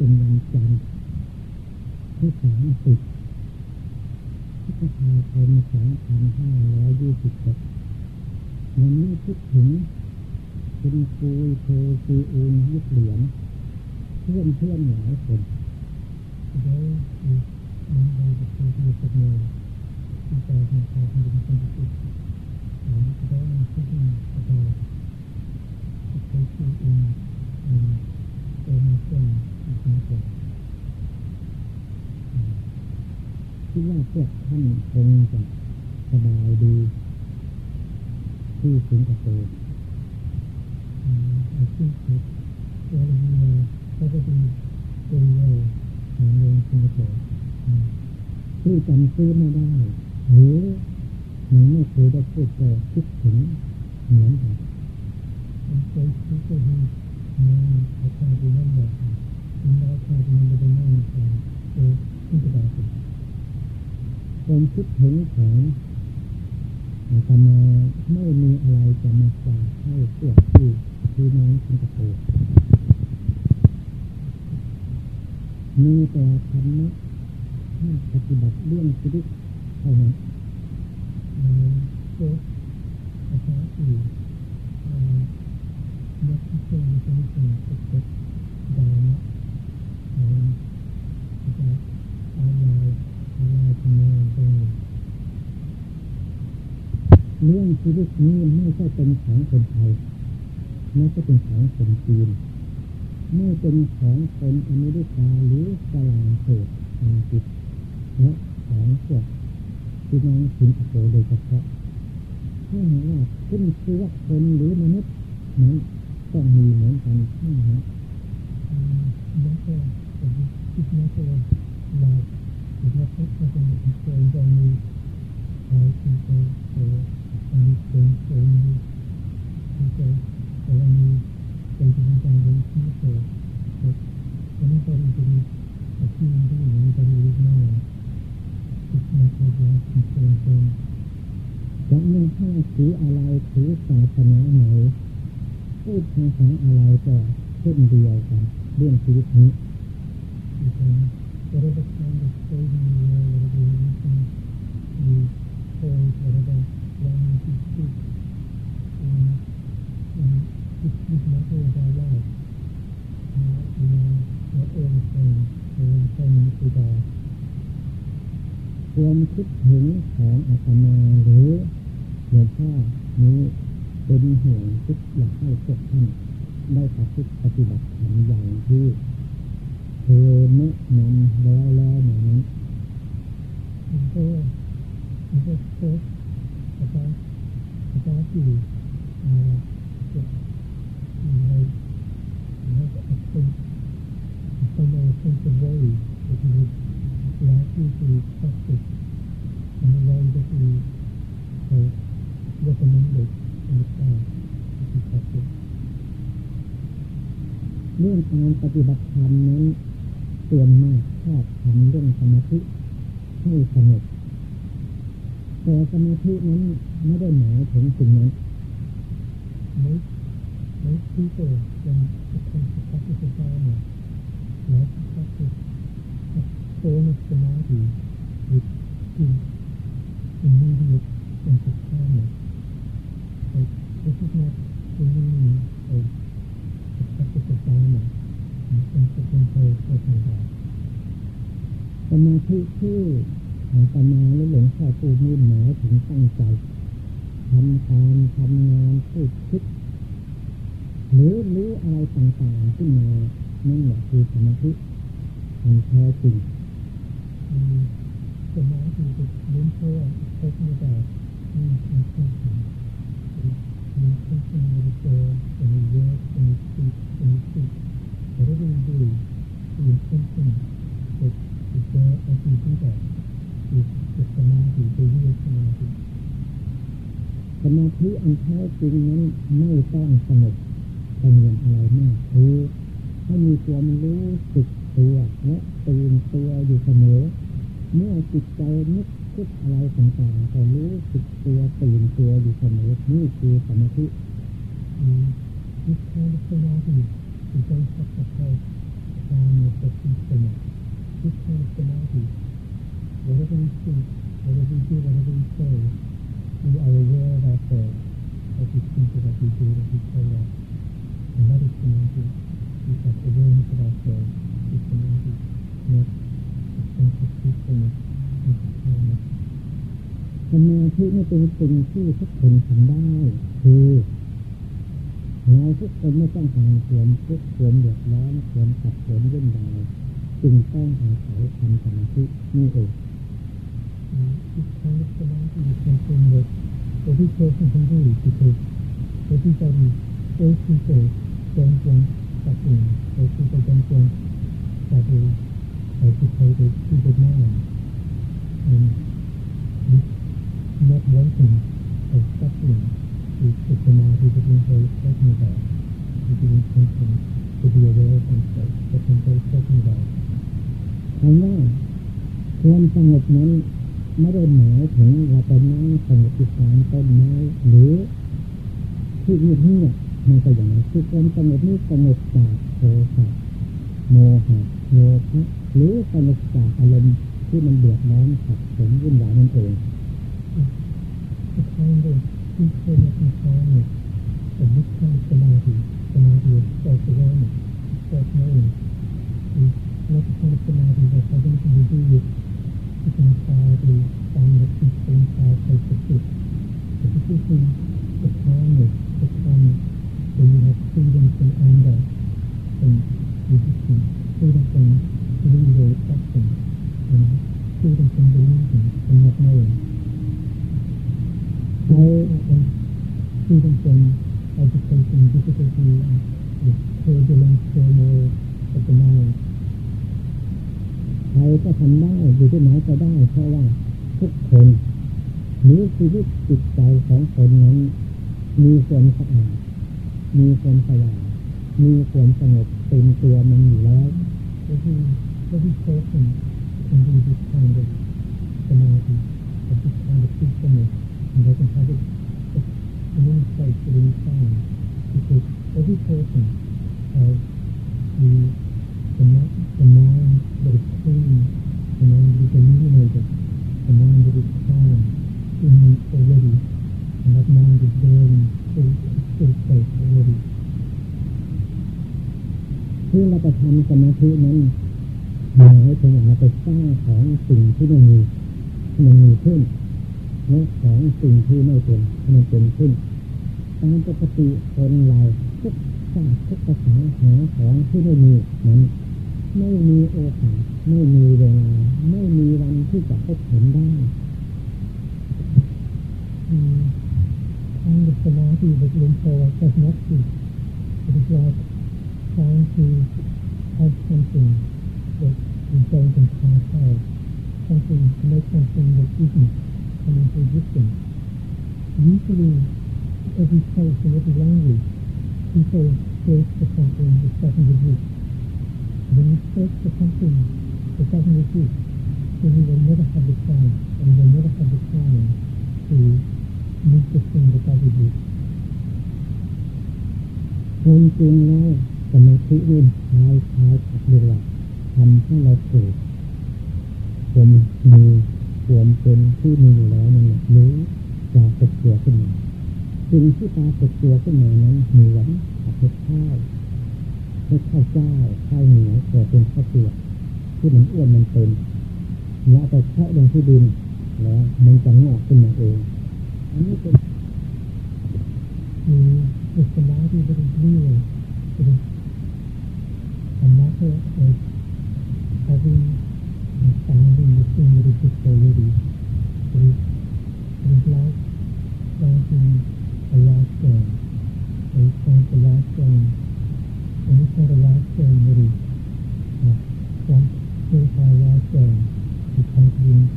เป็นวันจันทร์ที่สามสิบพุทธาคมสองพันห้าร้อยยี่สิบ็ดวันนี้คิดถึงคุณครูโทซีอูนยึดเหลียมเพื่อนเพื่อนหลายคน Today is Monday t าค3 0ต h o ง m ัน2526 and today I'm t น i n k i n g a b o ค t the t r a c า in a น d Amy Jones ของผมที่ว่าพวกท่านคงจะสบายดีที่สิงคโปร์อาชีพเวลาเราก็จะเป็นเป็นเรื่องขอเสิงคโปร์ที่จำซื้อไม่ได้หรือยังไม่เคยได้พูดแต่คิดถึงเหมือนกัน I think people who know how ่น r e m e ความคิดเห็นของตมาไม่มีอะไรจะมาฝากให้พวกพี่พี่น้องสิงคโปร์มีแต่ธรรมะที่ปฏิบัติเรื่องชีวิตเท่านั้นเจ้าอาจารย์อื่นนักที่เชื่อในส็งัมสกดดานะเรื่องชีวิตนี้ไม่ใช่เป็นของคนไทยไม่ใช่เป็นของคนจีน ไม่เป็นของคนอเมริกาหรือฝรั่งเศสอังกฤษและของพวกที่น้องสิงคโปร์โดยเฉพาะถ้าหากว่าขึ้นชื่อว่าคนหรือมนุษย์นั้นต้องมีเหมือนกันใช่ไหมครับ is not a like it has not something that constrains on me by people or anything or any people or any state of intervention at all. But anybody that is a human being, anybody that is known, it's not a like constrains on me. จะมีท่าถืออะไรถือศาสนาไหนพูดภาษาอะไรก็เช่นเดียวกันเรื่องชีวิตนี้ความคิดเห็นของอาตมาหรือหลวงพ่อนี้เป็นห่วทุกอยากให้ทุกท่านได้ปฏิบัติธรรมอย่างที่เธอแนะนำแล้วแล้วเหมือนนั้นผมต็ผมก็พบอาจารย์อาจารย์ที่อ่าอะไรอัะไรอัตมาสังเวยก็คือลาที่คือสัจจะอันนั้นก็คือเอ่อ recommended in the past คือสัจจะเรื่องการปฏิบัติธรรมนั้นตือนมากชอบทำเรื่องสมาธิให้สงบแต่สมาธินั้นไม่ได้หมายถึงสิ่งนั้นไม่ไม่ที่เกิดเป็นคนทีสชอบเนี่ยนึกที่ชอบเป็นตัวนึกสมาธิหยุดกินกินนี่หยุดกินสุดท้ายเนี่ยไอ้ที่ชอบกินนี่ไอ้ที่ชอบเนี่ยเป็นสุขเป็นโทเป็นธรสมาธิที่ของตมาและหลวงพ่อปูมีหมายถึงตั้งใจทำทานทำงานพูดคิดหรือรู้อะไรต่างๆขึ้นมานั่นแหละคือสมาธิมันแท้จริงสมาธิเป็นเพื่อเพื่อแี่มีความสุขมีความุ่ขในตัวมีเยอะมีสุขมีสุขจะได้ดูดูอื่นเช่นเช่นจิตจิตเจอไอซีที่แบบจิตจิตสมาธิไปยืดสมาธิสมาธิอันแท้จริงนั้นไม่ต้องสงบเป็นอยมอะไรมากคือให้มีความันรู้สึกตัวและตื่นตัวอยู่เสมอ เมื่อจิตใจนึกคิดอะไรต่างๆก็รู้สึกตัวตื่นตัวอยู่เสมอนี่คือสมาธิอืมนี่คือสมาธิ we don't have to have calm reflection so much. This kind of samadhi, whatever we think, whatever we do, whatever we say, we are aware of ourselves as we think it, what we do it, as we say, out. And that is samadhi. We have awareness of ourselves is samadhi, not a sense of peacefulness and of calmness. สมาธินี่เป็นสิ่งที่ทุกคนทำได้คือเราทุกคนไม่ต้องการเสวมทุกข์เสวมเดือดร้อนเสวมขัดเสวมยุ่งยากจึงต้องอาศัยทำสมาธินี่เองที่ใช้สมาธิเป็นตัวเลือก every person can do it because everybody all people don't want suffering all people don't want trouble agitated people mind and this not wanting of suffering is the samadhi that means what he's talking about. He didn't function to be aware of h i m คำว่าความสงบนั้นไม่ได้หมายถึงเราไปนั่งสงบที่ศาลต้นไม้หรือที่่นเนี่ยบมันก็อย่างนั้นคือความสงบนี้สงบจากโทสะโมหะโลภะหรือสงบจากอารมณ์ที่มันเดือดร้อนขัดสนวุ่นวายนั่นเอง The kind ที่ช่วยลดในท้องเนี่ยผมนึกเข้าสมาธิสมาธิ self-awareness self-knowing is not kind of samadhi that doesn't really do with the entirety on the peaceful entire place of this. But this is the, the calmness that comes when you have freedom from anger, from resistance, freedom from greed or attraction, and freedom from delusion, from not knowing. So, mind, the turbulent turmoil of the mind. ใครก็ทำได้อยู่ที่ไหนก็ได้เพราะว่าทุกคนหรือชีวิตจิตใจของคนนั้น มีความสะอาดมีความสว่างมีความสงบเต็มตัวมันอยู่แล้ว every every person can do this kind of samadhi of this kind of peacefulness and they can have it at any place at any time because every person has the, the, the mind that is clean, the mind that is illuminated, the mind that is calm in me already, and that mind is there in full, full space already. เพื่เราจะทำสมาธินั้นหมายถึงเราไปสร้างของสิ่งที่ไม่มีมันมีขึ้นและของสิ่งที่ไม่เป็นมันเป็นขึ้นตามปกติคนเราทุกสังทุกประสานหาของที่ไม่มีนั้นไม่มีโอกาสไม่มีเวลาไม่มีวันที่จะพบเห็นได้ทางดัสนาที่บริเวณโซ่ก็นักสิ it is l i ่ e trying t have something that we don't and c n t have something to make something that isn't come into existence usually every place a n every language people search for something that doesn't exist. When you search for something that doesn't exist, then you will never have the time, and you will never have the time to meet the thing that doesn't exist. คนจริงแล้วสมาธินี่คล้ายคล้ายกับเรียกว่าทำให้เราเกิดความมีความเป็นที่มีอยู่แล้วนั่นแหละรู้จากเกิดขึ้นมาสิ่งที่ตาติดตัวขึ้นมานั้นเหมือนกับเหข้าวเห็ข้าวเจ้าข้าวเหนียวแต่เป็นข้าวเปียกที่มันอ้วนมันเต็มแล้วไปแทะลงที่ดินแล้วมันจะงอกขึ้นมาเอง อันนี้เป็นคือสมาธิเป็นเรื่องเป็นธรรมะที่ h a v า n g s t a n d i n ด the same r e l ป g i o u s a l r ร a d y is is like d a n the last thing. Based on the last thing. Based on the last thing that is uh, from purify last thing becomes being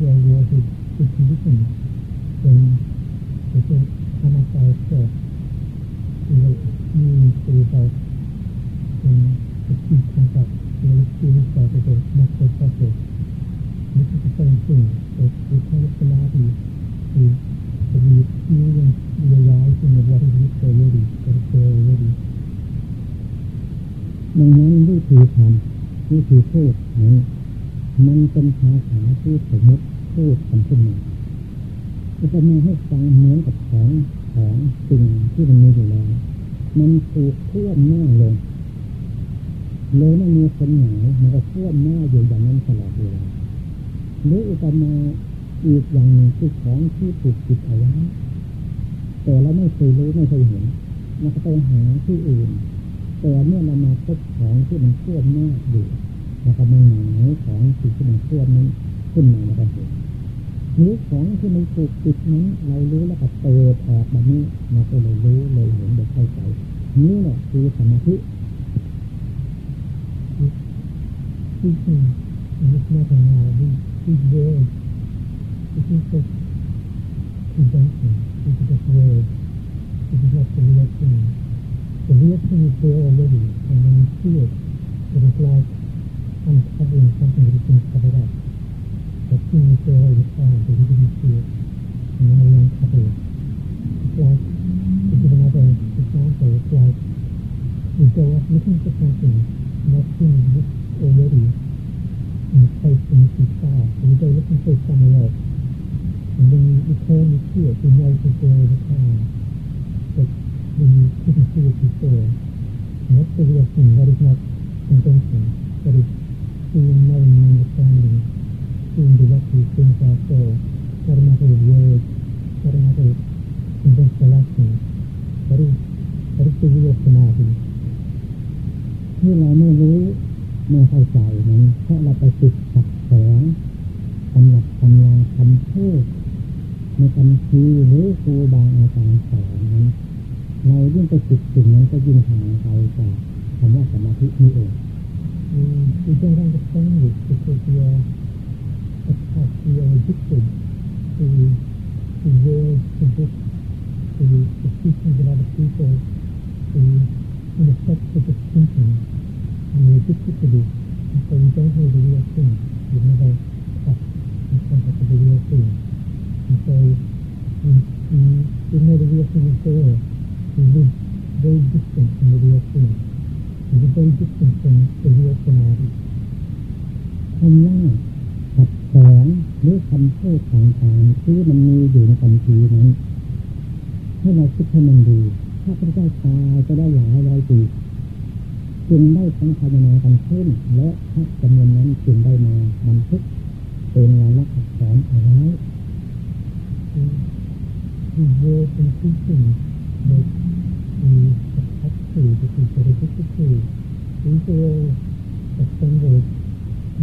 well-watered with conditions. ธีทำวิธีพูดนั้นมันเป็นภาษาที่สมมติพูดกันขึ้นมาจะมำให้ฟังเหมือนกับของของสิ่งที่มันมีอยู่แล้วมันถูกเคลื่อนหน้าลงเลยไม่มีคนหนาวมันก็เคลื่อนหน้าอยู่อย่างนั้นตลอดเวลาหรืออุปมาอีกอย่างหนึ่งคือของที่ถูกจิตเอาไว้ แต่เราไม่เคยรู้ไม่เคยเห็น มันก็ไปหาที่อื่นแต่เมื่อเรามาพบของที่มันเคลื่อนหน้าอยู่นะครับมัหายของสิ่งที่มันเคลื่อนนั้นขึ้นมาเราเห็นหรือของที่มันถูกติดนั้นเรารู้แล้วก็เปิดออกแบบนี้เราก็เลยรู้เลยเห็นแบยเข้าใจนี่แหละคือสมาธิที่สริงมันไม่ทำงานที่ที่เดิมที่ที่สุดที่ดังที่ที่สุดที่ที่ที่สุดเลย The thing is there already, and when you see it, it is like uncovering something that has been covered up. That thing is there all the time, but you didn't see it, and now you uncover it. It's like, to give another example, it's like we go off looking for something, and that thing exists already in the place in which saw. start. So we go looking for it somewhere else, and when we return, we see it, you know it is there all the time. うん、なりします。จึงได้ทั้งภาวนากันขึ้น และพระจำนวนนั้นจึงได้มาบันทึกเป็นลายลักษณ์อักษรเอาไว้ที่เยเป็นที่สิ่งในี่สัพัิสิ่อจสื่อจะุดทุิสื่อหรือจะจะเปินุดย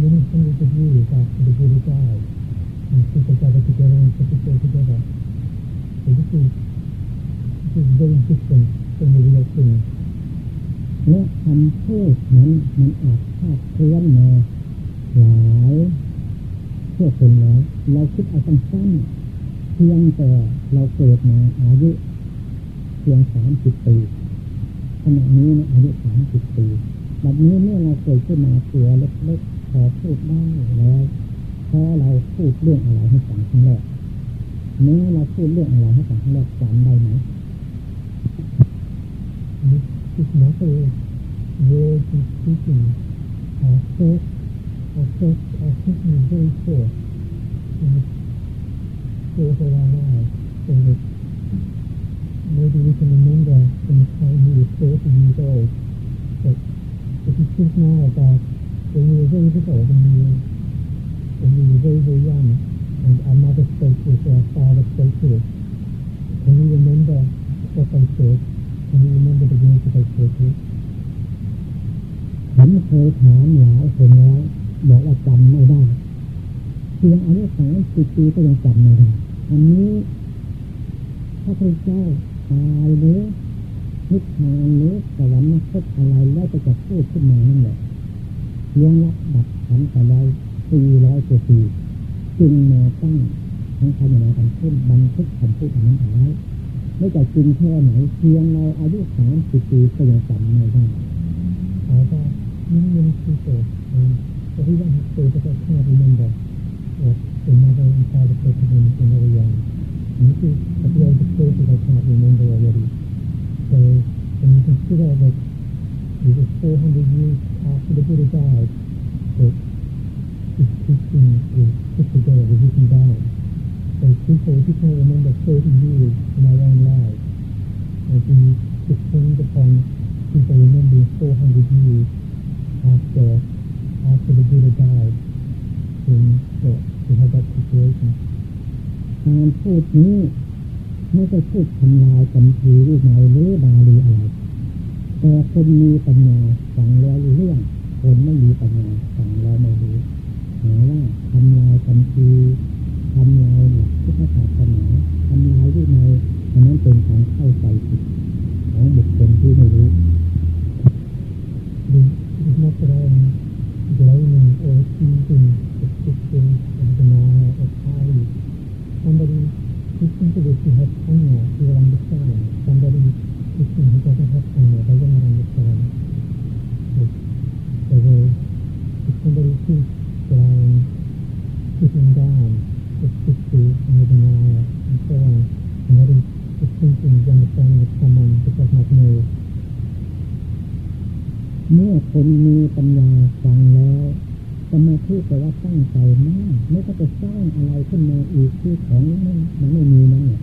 ยังไม่ต้องจะยืดจิกพริสุทธิสุาที่จะจะตปเจริสติปัฏฐานแต่ที่ือ is very different f r เนื้อคำพูดนั้นมันอาจคาดเคลื่อนมาหลายเพื่อคนแล้วเราคิดเอาสั้นๆเพียงแต่เราเกิดมาอายุเพียงสามสิบปีขณะนี้นะอายุสามสิบปีแบบนี้เมื่อเราเกิดขึ้นมาตัวเล็กๆพอพูดได้แล้วพอเราพูดเรื่องอะไรให้ฟังครั้งแรกเมื่อเราพูดเรื่องอะไรให้ฟังครั้งแรกจำได้ไหม is not a words and speaking. Our thoughts, our thoughts, our thinking is very first, in the course of our lives. So that maybe we can remember from the time we were 40 years old that if you think now about when we were very little, when we were, when we were very, very young, and our mother spoke to us, or our father spoke to us, can we remember what they said? ธิผมเคยถามหลายคนแล้วบอกว่าจำไม่ได้เพียงอายุสามสิบปีก็ยังจำไม่ได้อันนี้พระพุทธเจ้าตายหรือนิพพานหรือสวรรค์นักพอะไรแล้วจะจบพูดขึ้นมานั่นแหละเพียงรับดับขันแต่ล้สี่ร้อยกว่าปีจึงมาตั้งทั้งยในากันขึ้นบันทึกคำพูดนั้นเอาไว้ไม่จะจริงแค่ไหนเพียงในอายุสามสิบปีก็ยังสั่งไม่ได้แจ่ก็ย้งยังเคยเจอจะที่ว่าโคยจะแค่เรื่องแบบเป็นมาได้ยังไาจะเคยทเป็นอะไรอย่างนี้คือแต่ที่เราเคยที่เราทำเป็นเรื่องแบบนี้แต่ถ้าคิดว่าแบบอีก400 y อ a r s after อ h e Buddha died that his teaching is put together with his environment and people, people remember 30 years in our own lives as we depend upon people remembering 400 years after after the Buddha died in so to have that situation การพูดนี้ไม่ใช่พูดทำลายกัมพีหรือไหนหรือบาลีอะไรแต่คนมีปัญญาฟังแล้วรู้เรื่องคนไม่มีปัญญาฟังแล้วไม่รู้หาว่าทำลายจะสร้างอะไรขึ้นมาอีกที่ของมันมันไม่มีนั่นเนี่ย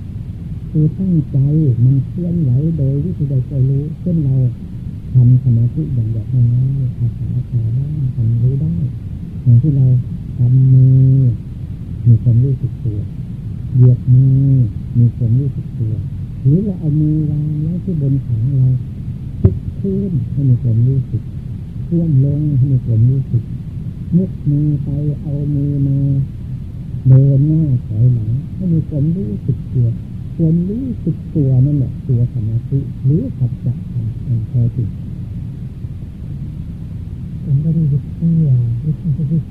คือตั้งใจมันเคลื่อนไหวโดยวิธีใดก็รู้เช่นเราทำสมาธิอย่างแบบง่ายภาษาชาได้ทำรู้ได้อย่างที่เราทำมือมีความรู้สึกตัวเหยียดมือมีความรู้สึกตัวหรือเราเอามือวางไว้ที่บนขาเราึ๊กขึ้นให้มีความรู้สึกื่อนลงให้มีความรู้สึกยุกมือไปเอามือมารู้สึกตัวความรู้สึกตัวนั่นแหละตัวสมาธิหรือสัจจะมันแท้จริง don't have to think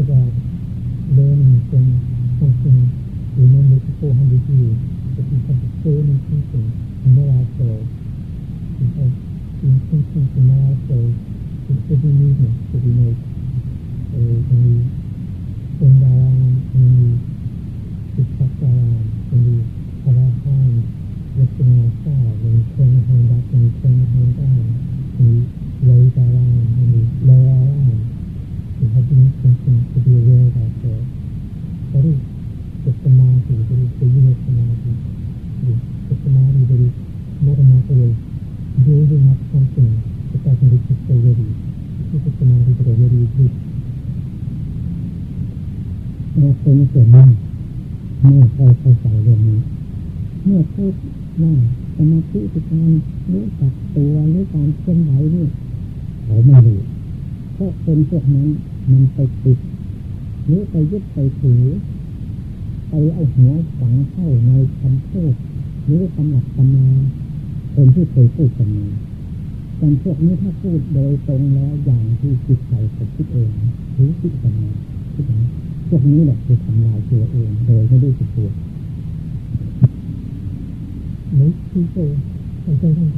about learning from something remembered for 400 years, but we have the soul and thinking to because the intention and now shows in every movement that we make พวกนี้แหละคือทำลายตัวเองโดยไม่รู้สึกตัวนึกคิดเองใจต้อง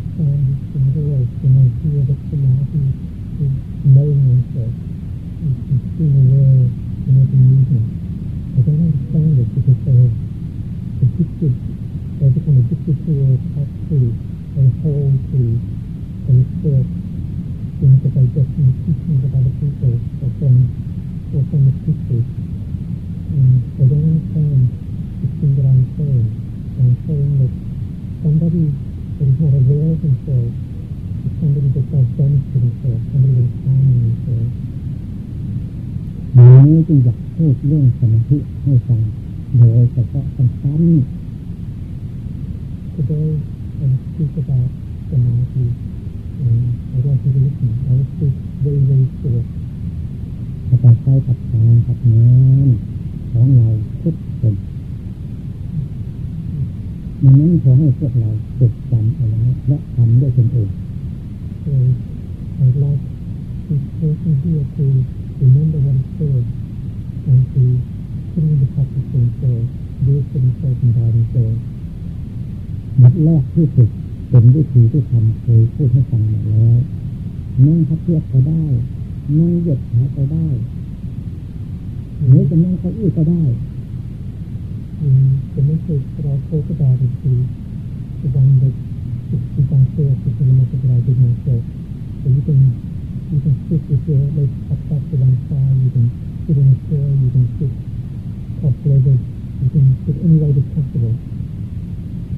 มด้วิธีที่ทำเคยพูดให้ฟังมาแล้วนั่งพักเพียบก็ได้นั่งหยุดหายก็ได้หรือจะนั่งเก้าอี้ก็ได้จะไม่ถูกเราโคกระดาษหรสีจะวางเด็กจะวางเสื้อจะเป็นมาสกุลายเป็นมาสกุลจะยึดเป็นยึดเป็นเสื้อเลยพัดพัดจะวังซ้ายยึดเป็นยึดเป็นเสื้อยึดเป็นเสื้อขอบเลยเลยยึดเป็นยึดเป็นอะไรก็ได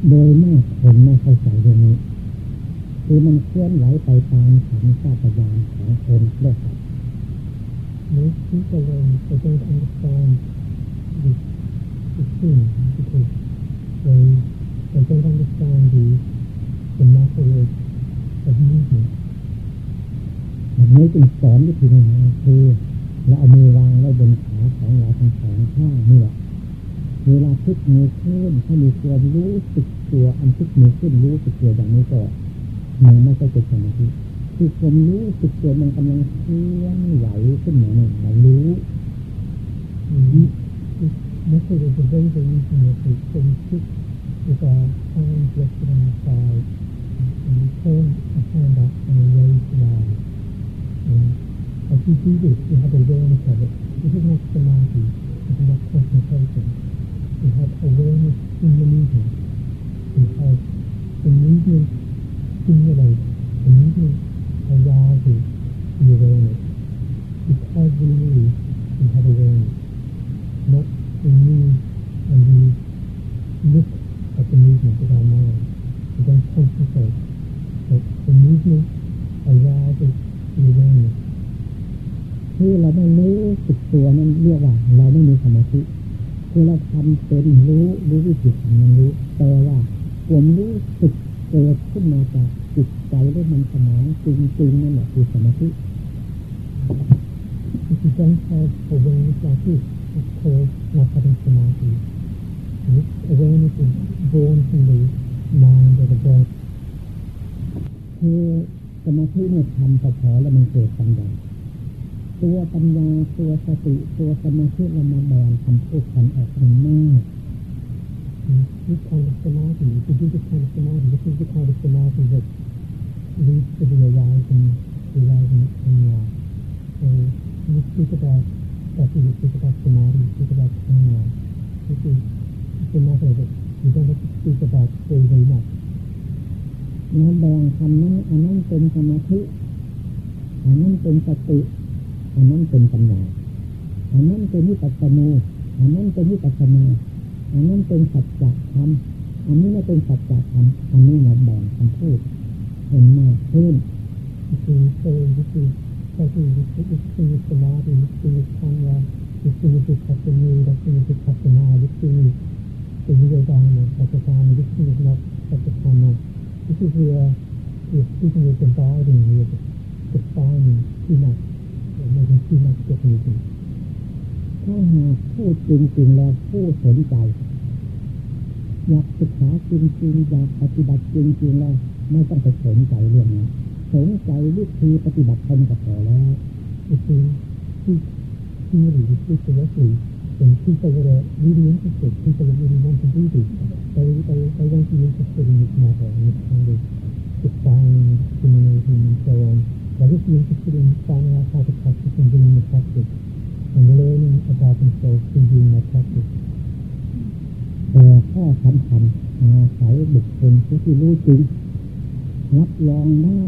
โดยมากคนไม่เข้าใจเรื่องนี้ คือมันเคลื่อนไหวไปตามสัญชาตญานของคนด้วยครับ Most p ที่เรา e a r n they don't u n ่ e r s t a n ข t า e the thing b e c a u ร e they they don't น n d e r s t แบบนี้จึงสอนวิธีง่ายคือเราเอามือวางไว้บนขาของเราทั้งสองข้างนี่แหละเวลาทุกขืมีขึ้นให้มีตัวรู้สึกตัวอันทุกขืมีขึ้นรู้สึกตัวอย่างนี้ก่อนเมื่ไม่ใช่จป็สมาธิคือความรู้สึกตัวมันกำลังเคลื่อนไหวขึ้นมาเนี่ยมันรู้ีมันก็จะเป็นเอรื่องที่มีความสุขความสุขคือการสร้างจิตวิญญาณมีเพิ่มอำนาจในวัยชราอาทีพที่ดีที่ให้เราได้ราบการที่ให้เราสมาธิที่ให้เราความสุขที่ดี awareness in the movement, because the movement stimulates ธิที่ฉันเอาเวนิสาที่เขามาทำสมาธิเอเวนิสิ born from the mind of the God คือสมาธิเนี่ยทำพอแล้วมันเกิดปัญญาตัวปัญญาตัวสติตัวสมาธิเรามาแบนคำพูดคำออกมันมากที่ทำสมาธิที่ที่ทำสมาธิสติอันนั้นเป็นปัญญาอันนั้นเป็นวิปัสสนาอันนั้นเป็นวิปัสสนาอันนั้นเป็นสัจจธรรมอันนี้ไม่เป็นสัจจธรรมอันนี้เราแบ่งคำพูดเป็นมากขึ้นวิธีเซวิธีสติวิธีวิธีสมาธิวิธีปาญญาวิธีวิปัสสนาวิธีวิปัสสนาวิธีวิโยดานปัจจานวิธีนักปัจจาน This is where you're speaking with the body, you're defining ที่นั่นรกไม่ใช่ที่นั่นจะมีจริงถ้าหากพูดจริงจริงแล้วผู้สนใจอยากศึกษาจริงจริงอยากปฏิบัติจริงจริงแล้วไม่ต้องไปสนใจเรื่องนี้สนใจวิธีปฏิบัติธรรมกับเรแล้ววิที่ที่ที่หรือที่ตัวสื่อเป็นที่ไปเลยวิริยะที่สุดที่ไปวิริยะรี่ดีที่สุดไปไปไปยังที่นังสุดสุดมาแต่ในทางเดินศึกษาคุณในคุณสวรรค์ Now this is interested in finding out how to practice and doing the practice and learning about themselves through doing their practice. แต่ข้อสำคัญอาศัยบุคคลผู้ที่รู้จริงรับรองได้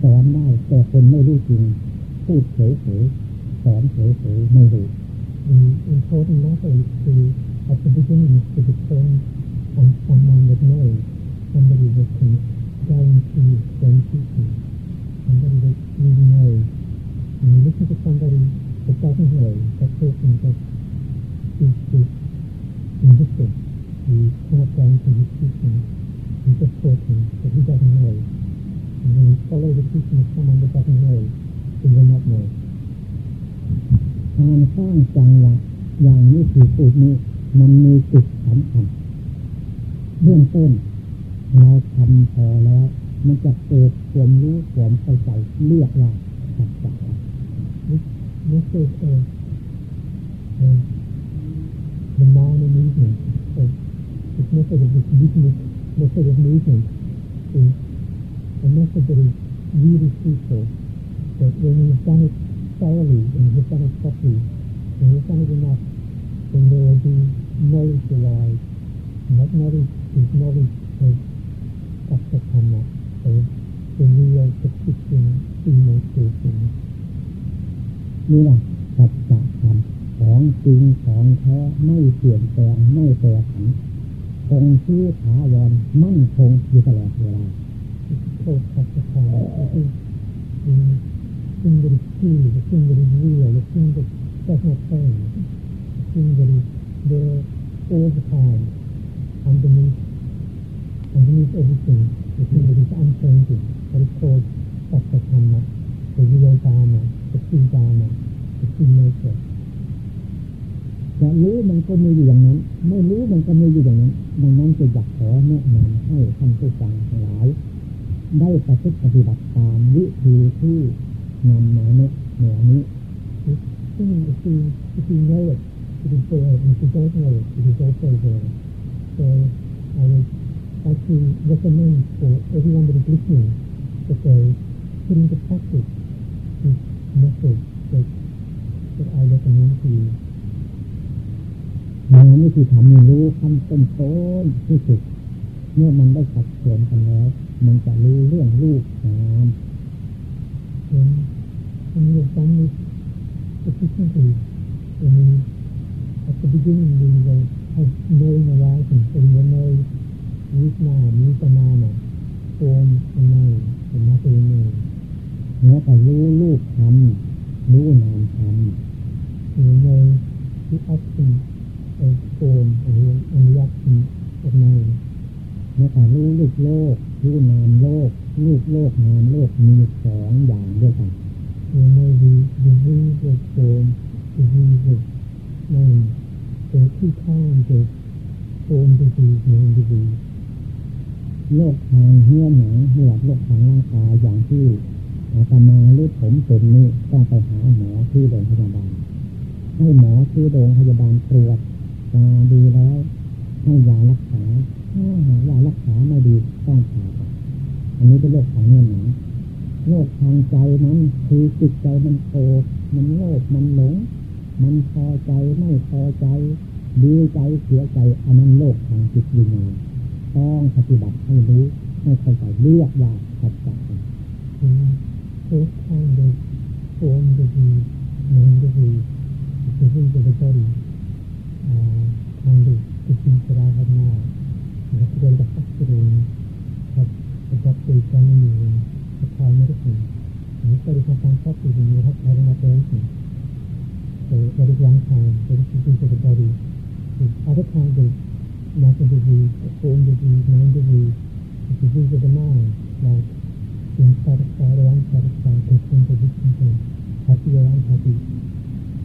สอนได้แต่คนไม่รู้จริงพูดเฉยๆสอนเฉยๆไม่รู้ The important matter is to at the beginning is to depend on someone that knows somebody that can guarantee speaking to somebody that doesn't know that person that is just indifferent. He's not going to his teaching. He's just talking, but he doesn't know. And when you follow the teaching of someone that doesn't know, he will not know. การสร้างจังหวะอย่างนี้คือพูดนี้มันมีจุดสำคัญเบื้องต้นเราทำพอแล้ว มันจะเกิดความรู้ความเข้าใจเรียกว่า method of movement is a method that is underneath, underneath everything, it is unchanging, that is called Sattva Dhamma, the real Dharma, the true Dharma, the true nature. จะรู้มันก็มีอยู่อย่างนั้นไม่รู้มันก็มีอยู่อย่างนั้นดังนั้นจะอยากขอแนะนำให้ท่านผู้ฟังทั้งหลาย ได้ประพฤติปฏิบัติตามวิธีที่นำมาแนะแนวนี้ If you know it, it is there, it is there, it is also, it is also there. So I would actually recommend for everyone that is listening that they put into practice this method that, that I recommend to you. มันวิธีทำให้รู้ขั้นต้นที่สุดเมื่อมันได้ขัดส่วนกันแล้วมันจะรู้เรื่องรูปนามเห็นมันเรื่องของมี sufficiently w นี n w อ at the b e g i n n i ย g we w ใหาเดินมาวถึงตรงนี้วิมานี้ประมาณตัวมันเป็นมาตัวหนึ่งเนื้อแต่รู้ลูกทำรู้นามทำหรือในที่อัตติโตมหรืออันยักษ์เป็นในเน้อแต่รู้ลูกโลกรู้นามโลกลูกโลกนามโลกมีสองอย่างด้วยกันหรืในที่ดีที่โตมที่ดีที่ไม่ที่ทข้าจะโอนไปดีโอนไปดีโรคทางเหี้ยหนังหับโรคทางร่างกาย อย่างที่อาตมาเลือผมเป็นนี่ต้องไปหาหมอที่โรงพยาบาลให้หมอที่โรงพยาบาลตรวจมาดูแล้วให้ยารักษา ถ้าหายารักษาไม่ดีต้องผ่าตัดอันนี้เป็นโรคทางเหี้ยหนังโรคทางใจนั้นคือจิตใจมันโกรธมันโลภมันหลง มันพอใจไม่พอใจดีใจเสียใจอันนั้นโลกทางจิตวิญญาณต้องปฏิบัติให้รู้ให้เข้าใจเรืยกว่าบัตจะทุกทางเดินโอนก็คือมันก็คือสิ่งที่จะเป็นตัวทางเดินที่สิ่งที่เรามาเราควรจะพัฒนาครับจะจับตัวกันอยู่จะทำไม่ได้สร่งนี้ก็คือการพังกาครับเราต้องมาเรียนสิ่ง So t h a ร is o n า time, t า a t is t ่ e body. other kinds of mental disease, bone disease, mind disease, the disease of the mind, like being satisfied or unsatisfied, content or discontent, happy or unhappy.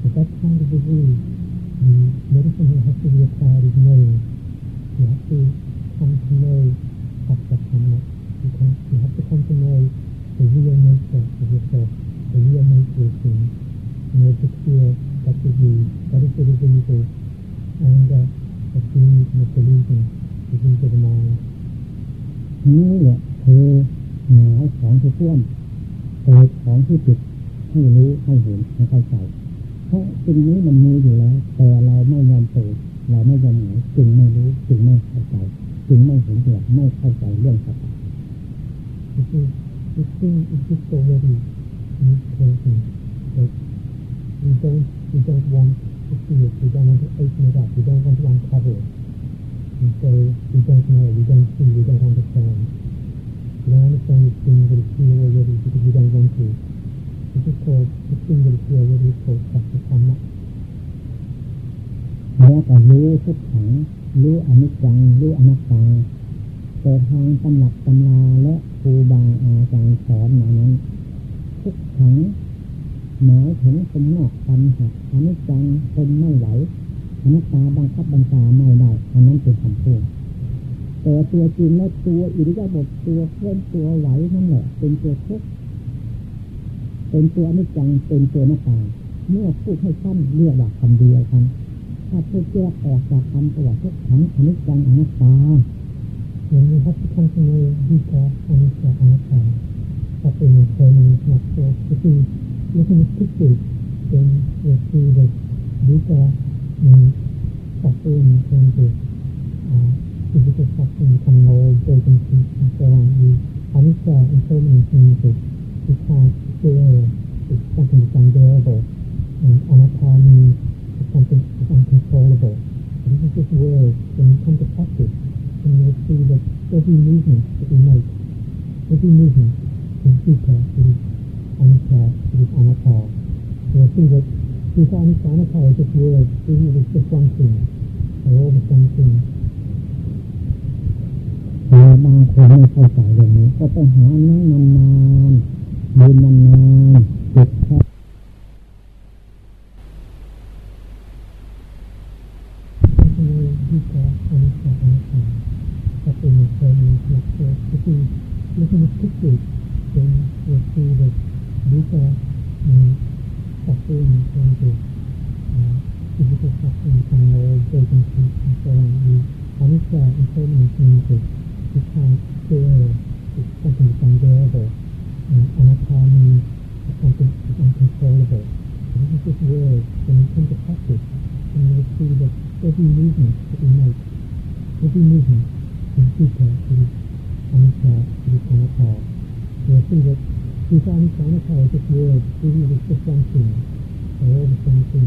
But that kind of disease, the medicine that has to be applied is knowing. You have to come to know Satyakamma. You, you have to come to know the real ท่วมเกิของที่ผิดให้รู้ให้เห็นให้เข้าใจ เพราะสิ่งนี้มันมีอยู่แล้ว แต่เราไม่ยอมเปิดเราไม่ยอมหนีจึงไม่รู้จึงไม่เข้าใจจึงไม่เห็นเดียไม่เข้าใจเรื่องสัตว์ You see, you see, it's just already misplacing. Like we don't, we don't want to see it. We don't want to open it up. We don't want to uncover. นิจังเป็นตัวน้าตาเมื่อพูดให้สั้นเรียกว่าคำเดียวกันถ้าพูดแยกออกจากคำตัวทุกขังอนิจังอนัตตาอย่างนี้ครับที่ท่านเสนอดีกว่าอนิจจังอนัตตาถ้าเป็นเคยมีหลักตัวก็คือยุทธนิพพาดเป็นตัวคือแบบดีกว่ามีตัตว์เป็นเป็นตัวที่จะตัตว์เป็นคำโน้ตโดยเป็นสิ่ง่างๆอันนี้จะเอ็นตัวหนึ่งที่จะที่ทางเจอ something that's unbearable, and anatta means something that's uncontrollable. And this is just words, when you come to practice, and you'll see that every movement that we make, every movement is dukkha, it is anicca, it is anatta. You'll see that dukkha, anicca, anatta is just words, it is just one thing. They're all the same thing. บางคนไม่เข้าใจเรื่องนี้ก็ไปหาคือแบบไอ้ที่นี่เห็นเป็นไงไอ้ที่นี่เห็นเป็นที่ของคืออันชาหรือของขาเนี่ยซึ่งแบบคือสร้างของขาจะคือที่นี่จะสร้างสิ่งอะไรสร้างสิ่ง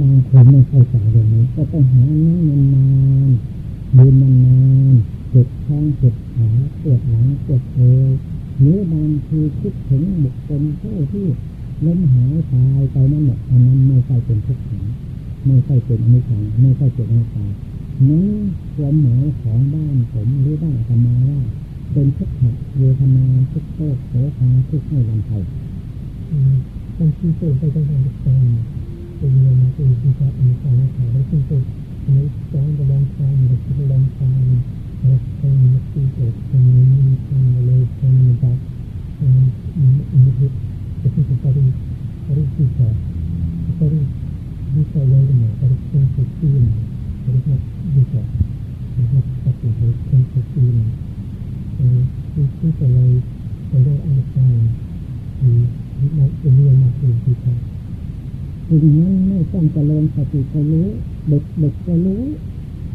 บางคนไม่เข้าใจเลยก็ต้องหาเงินนานเดินนานเจ็บท้องเจ็บขาปวดหลังปวดเอวหรือบางทีคิดถึงบุคคลผู้ที่ล้มหายตายไปนั่นแหละอันนั้นไม่ใช่เป็นทุกข์ไม่ใช่เป็นอนิจจังไม่ใช่เป็นอนัตตานั้นความหมายของบ้านผมหรือบ้านธารมาว่าเป็นทุกขเวทนาทุกโศกโศกาทุกข์ให้ลำไส้บานชี้ส่วไปตั้งแต่ตอนเป็นเรื่องมาเป็นที่จะมีความรักษาได้ซึ่งเป็นในตอนกำลังทาในทีงกำลังทางรักษาในที่เกิดเป็นในนีสเป็นเลยเม็นแบบมันมันมัน is a very, very deeper, a very deeper way to know, very painful feeling. It is not deeper. It is not suffering, very painful feeling. And we take away the way understand the, the, the real nature of deeper. ถึงนั้นไม่ต้องเจริญสติก็รู้เด็กเด็กก็รู้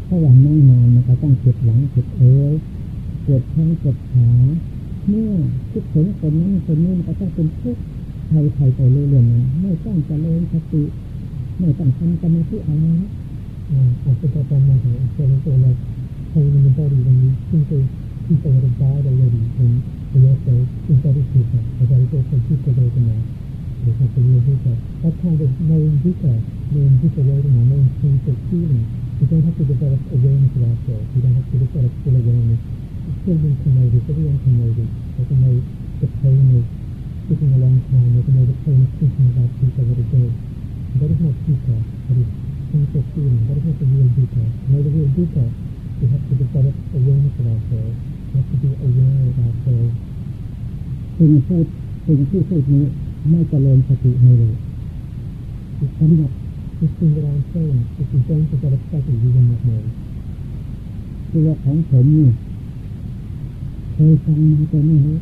ถ้าวันนั่งนานมันก็ต้องเจ็บหลังเจ็บเอวเจ็บแข้งเจ็บขาเมื่อคิดถึงคนนั้นคนนี้ก็ต้องเป็นทุกข์ครใครไปรู้เรื่องนั้นไม่ต้องเจริญสติไม่ต้องทำกรรมที่อะไร after that one night I started to like pain in the body when you think of people that have died already and we also think that is dukkha but that is also dukkha vedana there's not the real dukkha that kind of knowing dukkha knowing dukkha vedana knowing change of feeling you don't have to develop awareness of ourselves you don't have to develop full awareness children can know this everyone can know this they can know the pain is sitting a long time with an overflowing thinking about Peter h t h a t a day. That is not Peter, that is painful feeling, that is not the real Buddha. No, the real Buddha, we have to develop awareness of ourselves, we have to be aware of ourselves. you So เป i นพูดเป็นที่พูดนี o ไม่ i จร t ญสติไม่เลยส a หรับ this coming t thing that I'm saying if you don't develop sati you will not know ตัวของผมนี่เคยฟังมาแต่ไม่รู้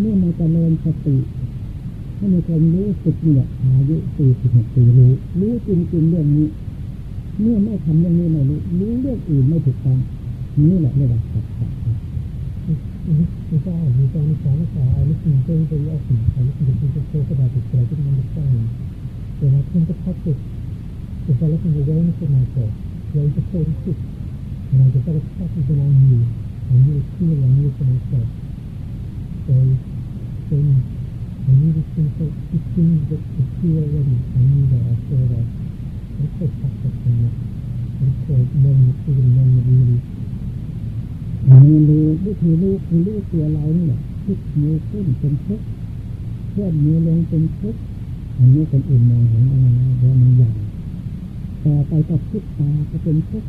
เมื่อมาเจริญสติให้มีความรู้สึกเนี่ยอายุสี่สิบหกปีรู้รู้จริงๆเรื่องนี้ เมื่อไม่ทำเรื่องนี้ไม่รู้รู้เรื่องอื่นไม่ถูกต้องนี่แหละเรียกว่าสัจจะมีการมีการมีการมีการ I listen very very often I listen to people talk about this but I didn't understand when I came to practice developing awareness of myself the age of 46 and I developed practice when I knew I knew it clearly I knew it for myself say, t h i n I n e w t h s thing, so it e m that i s here a l d I n e w t a saw that. I'm so fucked up from t s I'm so knowing the m n o the มันรู้วิธีรู้รู้ตัวเรานี่แหละทุกมือขึ้นเป็นทุกเคลื่อนมือลงเป็นทุกอันนี้็นอื่นมองเห็นอะไรนะามันใหญ่ต่อไปกับทุกตาก็เป็นทุก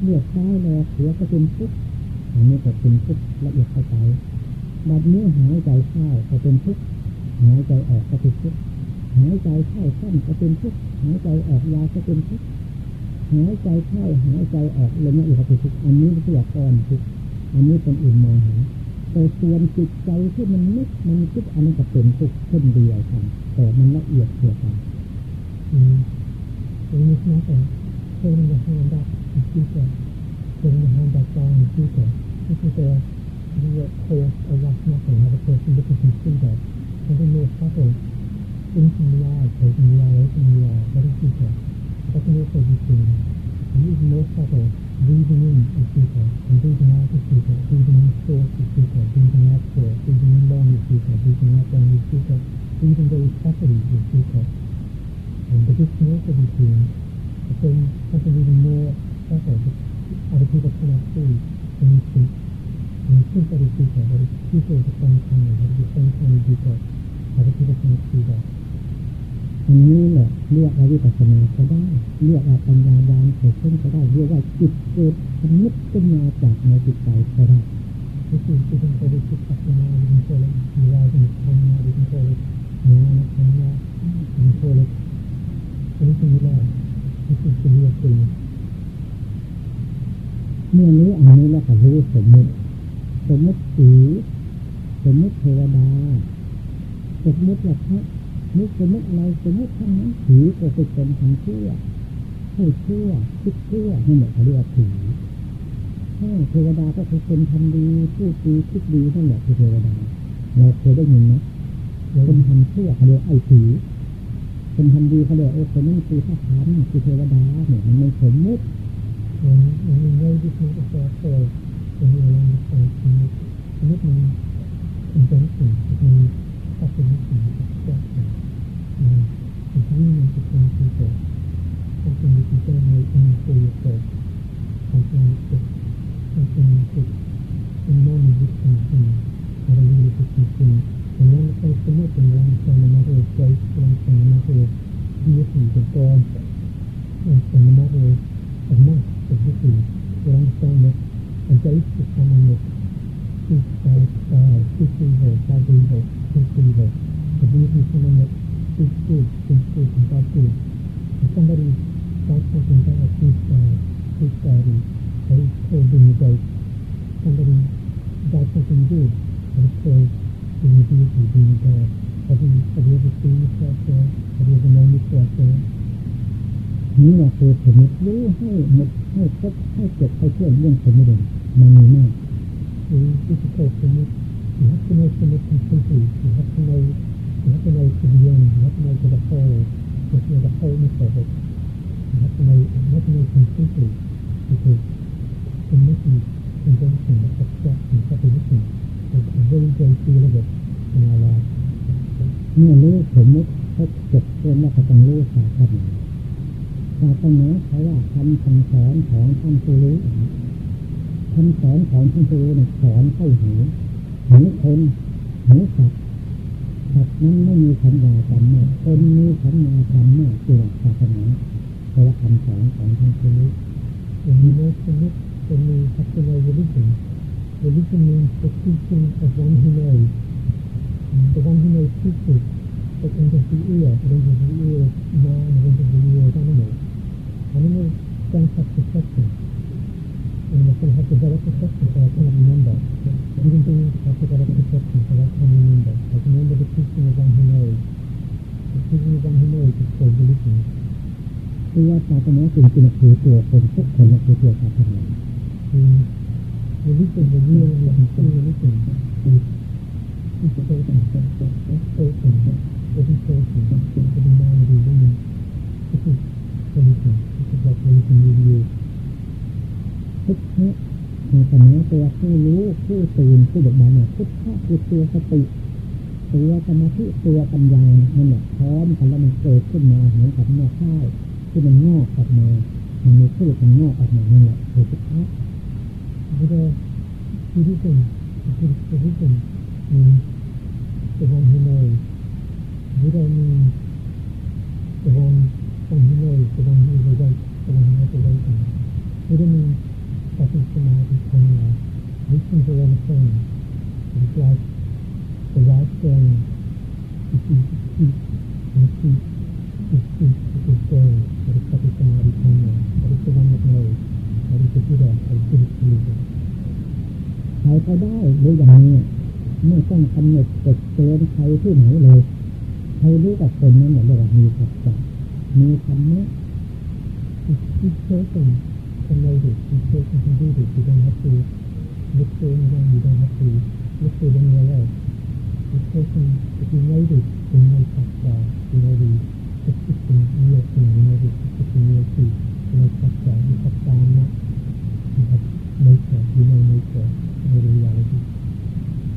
เมือซ้ายแลกหัวก็เป็นทุกอันนี้ก็เป็นทุกละเอียดเข้าไปบัดนี้หายใจเข้าก็เป็นทุกข์หายใจออกก็เป็นทุกข์หายใจเข้าสั้นก็เป็นทุกข์หายใจออกยาวก็เป็นทุกข์หายใจเข้าหายใจออกเลยไม่อียดก็เป็นทุกข์อันนี้เป็นกกรทุกข์อันนี้เป็นอื่นมองเห็นต่ส่วนจิตใจที่มันนึกมันคิดอันนั้นก็เป็นทุกข์เช่นเดียวกันแต่มันละเอียดเกี่ยวกันอืมนี้นะแต่เป็นอย่างไรได้ที่เกิเป็นอย่างไรได้ที่เอิที่เกิด who work for a rough nothing, have a person looking from Caesar, something more subtle, blinking the eye, closing the eye, opening the eye, that is deeper. That can also be seen. And even more subtle, breathing in is deeper, and breathing out is deeper, breathing in source is deeper, breathing out source, breathing in long is deeper, breathing out long is deeper, breathing very subtly is deeper. And but this can also be seen, but then something even more subtle that other people cannot see when you speak. ที่ปฏิสิทธิ์บริที่สุดเป็นคนบริเป็นคนดีกว่าปฏิสิทธิ์เปนดีกว่าอันนี้แหละเรียกอ่าวิปัสสนาก็ได้เรียกว่าปัญญายานเกิดขึ้นก็ได้เรียกว่าจิตเกิดสำนึขึ้นมาจากในจิตใจก็ได้ที่สุดเป็นปฏิสิทธิ์ปัจจุบันเป็นคนมีเวลาเป็นคนมีเป็นคนมีเราเป็นคนเป็นคอันนี้คือเรื่องที่สุดเป็เรื่องจริงเมื่อนี้อันนี้แล้วก็รู้สมมติสมมติสีสมมติเทวดา สมมติหลักพระนึกสมมติอะไรสมมติทั้งนั้นถือก็เป็นคนทำเชื่อผู้เชื่อคิดเชื่อนี่หมดเขาเรียกว่าถือถ้าเทวดาก็คือคนทำดีพูดดีคิดดีนั่นแหละคือเทวดาเราเคยได้ยินไหมคนทำเชื่อเขาเรียกไอ้ถือคนทำดีเขาเรียกโอ้คนนั้นคือพระธรรมคือเทวดาเนี่ยมันไม่สมมติอไม่ได้ือ everyone starts to make living conventions that need definition, expression, and agreement between people, something that you don't make only for yourself, something that something that a non-existent thing, not a really existent thing. ำคำสอนของท่านผู้รู้คำสอนของท่านผู้รู้เนี่ยสอนเข้าหูหูคนหูสัตว์สัตว์นั้นไม่มีสัญญาจำเมื่อคนมีสัญญาจำเมื่อเกี่ยวกับศาสนาเพราะคำสอนของท่านผู้รู้ In the Western look, when we have to know religion, religion means the teaching of one who knows. The one who knows teaches, but enters the ear, it enters the ear of man, it enters the ear of animal. Animals don't have to fix it. And you can have to develop perception so I can remember. Even though I have to develop perception so I can remember. I can remember the teaching of one who knows. The teaching of one who knows is called religion. คือว่าศาสนาจริงๆคือตัวคนทุกคนคือตัวศาสนา religion the real religion true religion is is open it's open every person every man every woman it is religion จะเป็นคนดีทุทข์มาแต่นี้ตัวผู้รู้ผู้ตื่นผู้เบิกบานเนี่ยทุทธะคือตัวสติตัวสมาธิตัวปัญญามันเนี่ยพร้อมกันแล้วมันเกิดขึ้นมา เหมือนกับเนื้อข้าวที่มันงอกออกมามันมีพืชมันงอกออกมานั่นแหละคือพุทธะพุไธะคือที่สุดคือคือที่สุดอืมเป็องค์ที่หนึ่งพุทธะมีเป็นองค and he knows that I'm really awake and I'm not awakening. It means second samadhi coming out. These things are all the same. It's like the right brain is easy to keep and keep is keep with this brain that is second samadhi coming out. That is the one that knows. That is the Buddha, that is Buddhist religion. ใครก็ได้หรืออย่างนี้ไม่ต้องกำหนดกฎเกณฑ์ใครที่ไหนเลยใครรู้กับคนนั้นเหมือนเรียกว่ามีสัจจะมีคำนี้ที่เชื่อสิ่งเลยเด็กที่เชื่อสิ่งที่เด็กที่ได้รับรู้ยึดตัวไม่ได้มี่ด้รับรู้ยึดตันเป็นไงแล้วยเดตัวเป็นเป็นไงดิเป็นไงตัดตาเป็นไงดีจะคิดเป็นเรื่องเป็นไเดิจะคิดเป็นเรื่องที่เป็นไงตัดตาเป็นตัดตาเนี่ยนะครับไม่เกิดไม่ไม่เกิดนเ่รื้อะไรดิ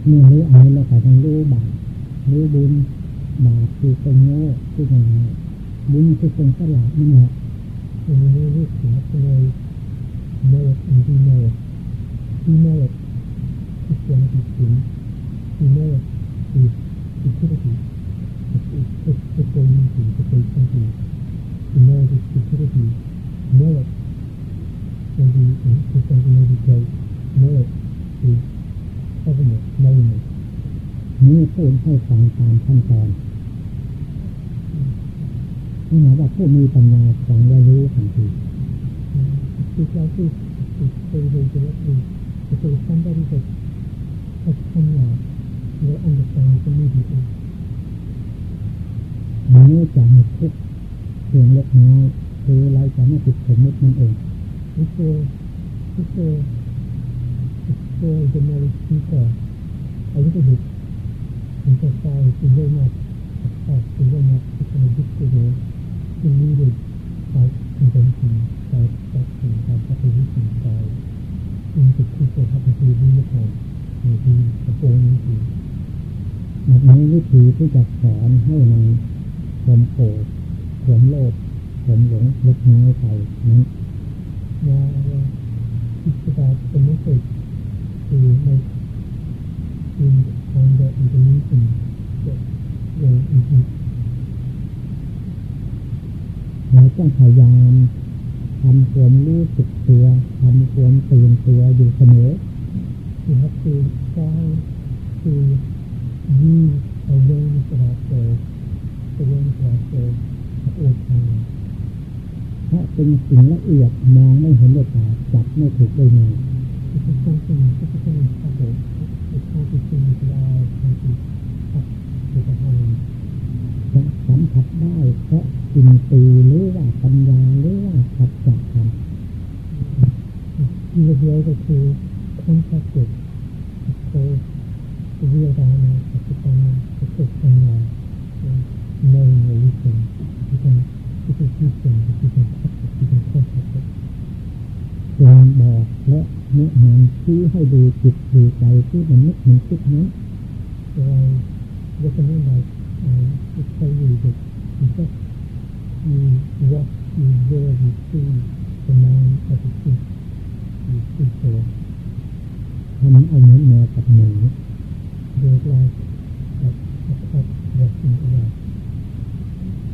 เมื่อรู้อะไรเราก็ต้องรู้บาปรู้บุญบาปคือเป็นโง่คือนังไงนี่คือคนฉลาดนี่แหละเป็นเรื่องเสียไปเลย know it and we know it we know it Christianity is sin we know it is stupidity it's it's it's going into the great thinking we know it is stupidity know it when we when Christianity may be great know it is heaviness knowingness นี่พูดให้ฟังตามขั้นตอนนี่หมายว่าผู้มีปัญญาสังเวรู้ทันทีจิตเราที่จิตเป็นเรื่องที่ละเอียด so somebody that has somewhat will understand immediately มันนี้จะหมดทุกเพียงเล็กน้อยคือเราจะไม่ติดสมมติมันเองนี่คือนี่คือ for the knowledge seeker a little bit in society, very much, of course, very much, it's an addictive in needed like convention, like doctrine, like opposition, like things that people happen to agree upon, maybe are born into. แบบนี้วิธีที่จะสอนให้มันข่มโกรธข่มโลภข่มหลงเล็กน้อยไปนั้น Now uh, it's about the method to make in kind of evolution that will increase เราต้องพยายามทำควมรู้สึกตัวทำควมตื่นตัวอยู่เสมอที่เราตื่ใจที่ยืดเอาเงินสละเสร็จเตรียมพร้อมเสร็จโอเคเพราะเป็นสิ่งละเอียดมองไม่เห็นโอกาสจับไม่ถูกเลยมือที่จะต้องเป็นก็จะต้องเป็นโอเงที่จะต้องเป็นได้ที่จะทำสัมผัสได้เพราะอินทรีย์หรือว่าปัญญาหรือว่าสัจธรรมเดียวก็คือคนสติโคกิดญาณสติปัญญาสติปัญญาในวิสัยที่เป็นที่เป็นที่เป็นที่เป็นที่เป็นคนสติลองบอกและแนะนำที่ให้ดูจิตดูใจที่มันนึกมันคิดนั้นเราจะไม่ไอะไรท่ไช้อยู่เดกที่จะ is what is there between the mind and the spirit is equal ทำเอาเหมือนแมวกับหนู they like that a cat walking around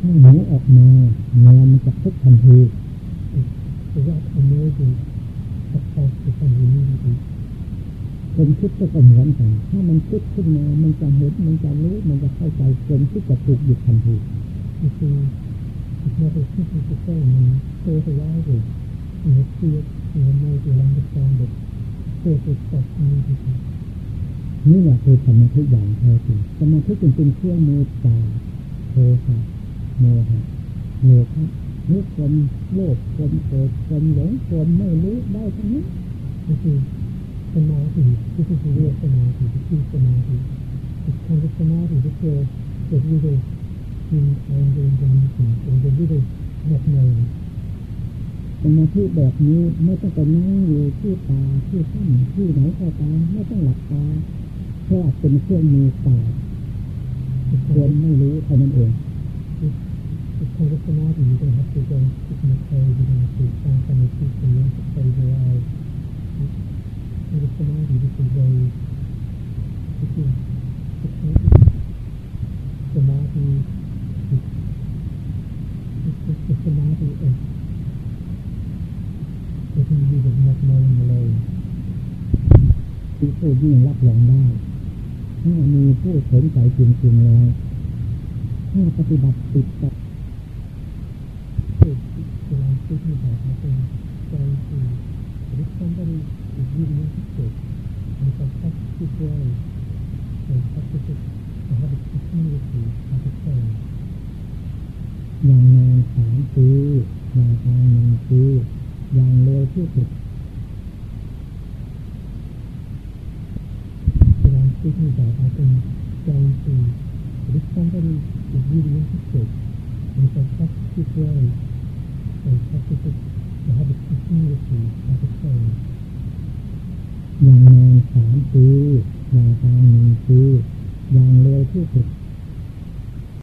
ถ้าหนูออกมาแมวมันจะทุกทันที that amazing the cat is a immunity คนคิดก็เหมือนกันถ้ามันคิดขึ้นมามันจะเห็นมันจะรู้มันจะเข้าใจคนคิดจะถูกหยุดทันที you see is not as simple to say in thought arises in the spirit in the mode you'll understand it. Thought is stopped นี่แหละคือธรรมะทุกอย่างแท้จริงธรรมะทุกอย่างเป็นเครื่องมือตาโทสะโมหะโมฆะรู้คนโลภคนโกรธคนหลงคนไม่รู้ได้ทั้งนี้ก็คือสมาธิก็คือเรียกสมาธิคือสมาธิคือสมาธิก็คือเกิดกิเวกจริงเองเองจะมีสิ่งเองเปจะได้หมดเลยสมาธิแบบนี้ ไม่ต้องไปนั่งอยู่ที่ตา ที่ตั้งที่ไหนก็ตาไม่ต้องหลับตาเพราะเป็นเครื่องมือตาควรไม่รู้เท่านั้นเองคือคนก็สามารถอยู่ได้ครับคือการคิดมาใช้ในการติดตามสมาธิคือการใช้เวลาคือสามารถอยู่ได้คือใจคือสมาธิ8จะที่ยี่สิบหกโมงาเลยที่ผู้ยิ่งรับรองได้ถ้ามีผู้สนใจจริงๆแล้วถ้าปฏิบัติติดกับติดตัวที่ที่บอกเป็นใจสี่หรือคนบริสุทธิ์ยิ่งที่สุดมีความรักที่ด้วยมีคักที่สุดแต่ว่าที่ที่มีความรักอย่างนานสามปีอย่างกลางหนึ่งปีอย่างเร็วที่สุดลางี่ดดูแอ่เป็นใจสีหรือต้องไปยืนยันที่สุดมันจะพักที่ไกลไปทักที่สุดนะครับที่ที่สุดที่สุดที่สุดอย่างนานสามปีอย่างกลางหนึ่งปีอย่างเร็วที่สุด